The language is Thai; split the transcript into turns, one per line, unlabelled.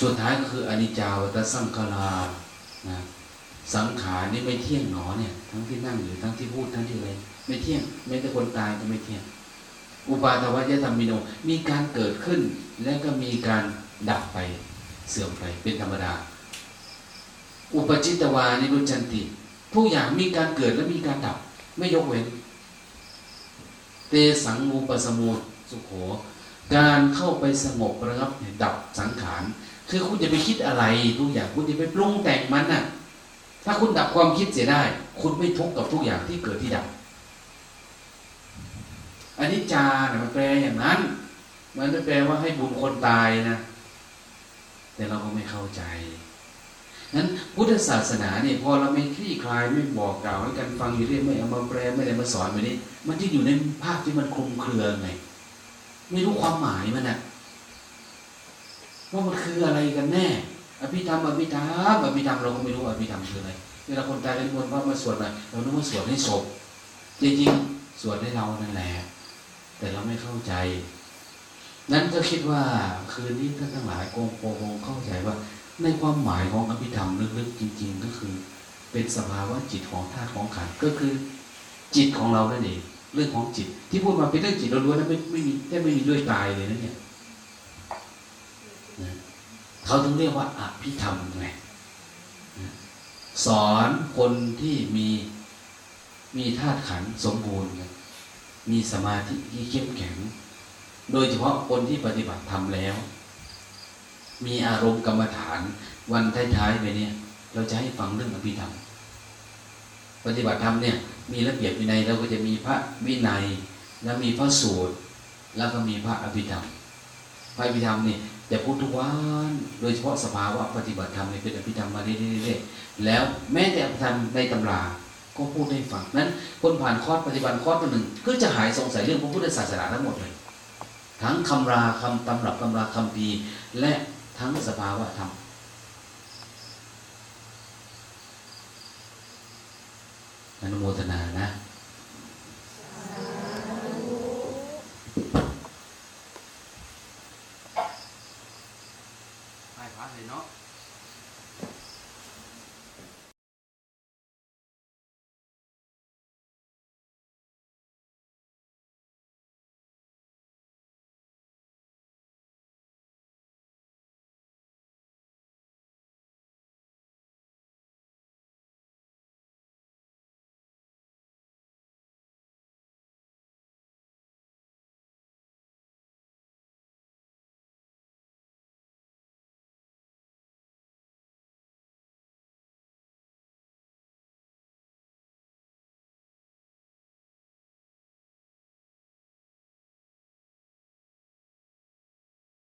สุดท้ายก็คืออนิจจาวัตสังขารานะสังขารนี่ไม่เที่ยงหนอเนี่ย ทั้งที่นั่งอยู่ทั้งที่พูดทั้งที่อะไรไม่เที่ยงแม้แต่คนตายก็ไม่เที่ยง อุปาทวยธรรมิโนมีการเกิดขึ้น และก็มีการดับไปเสื่อมไปเป็นธรรมดา อุปจิตวานิรุจันติทุกอย่างมีการเกิดและมีการดับ ไม่ยกเว้น เตสังมูปสมุสุขโข การเข้าไปสงบระงับดับสังขาร คือคุณจะไปคิดอะไรทุกอย่างคุณจะไปปรุงแต่งมันน่ะ ถ้าคุณดับความคิดเสียได้ คุณไม่ทุกข์กับทุกอย่างที่เกิดที่ดับอันนี้จาเนี่ยมันแปลอย่างนั้น มันไม่แปลว่าให้บุญคนตายนะ แต่เราก็ไม่เข้าใจนั้นพุทธศาสนาเนี่ยพอเราไม่คลี่คลายไม่บอกกล่าวให้กันฟังอยู่เรื่อยไม่เอามาแปลไม่ได้มาสอนแบบนี้ มันจะอยู่ในภาพที่มันคลุมเครือไงไม่รู้ความหมายมันอะ ว่ามันคืออะไรกันแน่ อภิธรรมอภิธรรมอภิธรรมเราก็ไม่รู้อภิธรรมคืออะไรเวลาคนตายเป็นคนว่ามาสวดอะไรเราต้องมาสวดให้ศพจริงๆสวดให้เรานั่นแหละแต่เราไม่เข้าใจ นั้นก็คิดว่าคืนนี้ท่านทั้งหลายโกงโปงเข้าใจว่า ในความหมายของอภิธรรมลึกๆจริง ๆ ก็คือ เป็นสภาวะจิตของธาตุของขันก็คือ จิตของเรานั่นเองเรื่องของจิต ที่พูดมาเป็นเรื่องจิตเราล้วนนะไม่ไม่มีแค่ไม่มีด้วยกายเลยนะเนี่ย เขาถึงเรียกว่าอภิธรรมไงสอนคนที่มีมีธาตุขันธ์สมบูรณ์มีสมาธิที่เข้มแข็ง โดยเฉพาะคนที่ปฏิบัติธรรมแล้ว มีอารมณ์กรรมฐานวันท้ายๆไปเนี่ย เราจะให้ฟังเรื่องอภิธรรม ปฏิบัติธรรมเนี่ย มีระเบียบวินัยเราก็จะมีพระวินัย แล้วมีพระสูตร แล้วก็มีพระอภิธรรม พระอภิธรรมนี่ยจะพูดทุกวัน โดยเฉพาะสภาวะปฏิบัติธรรมนี่เป็นอภิธรรมมาเรื่อยๆแล้วแม้แต่อภิธรรมในตำราก็พูดให้ฟังนั้นคนผ่านคอร์สปฏิบัติคอร์สตัวหนึ่งก็จะหายสงสัยเรื่องพระพุทธศาสนาทั้งหมดเลย ทั้งคำราคำตำรับตำราคำพีและทั้งสภาวะธรรมอนุโมทนานะ ใส่พระเลยเนาะ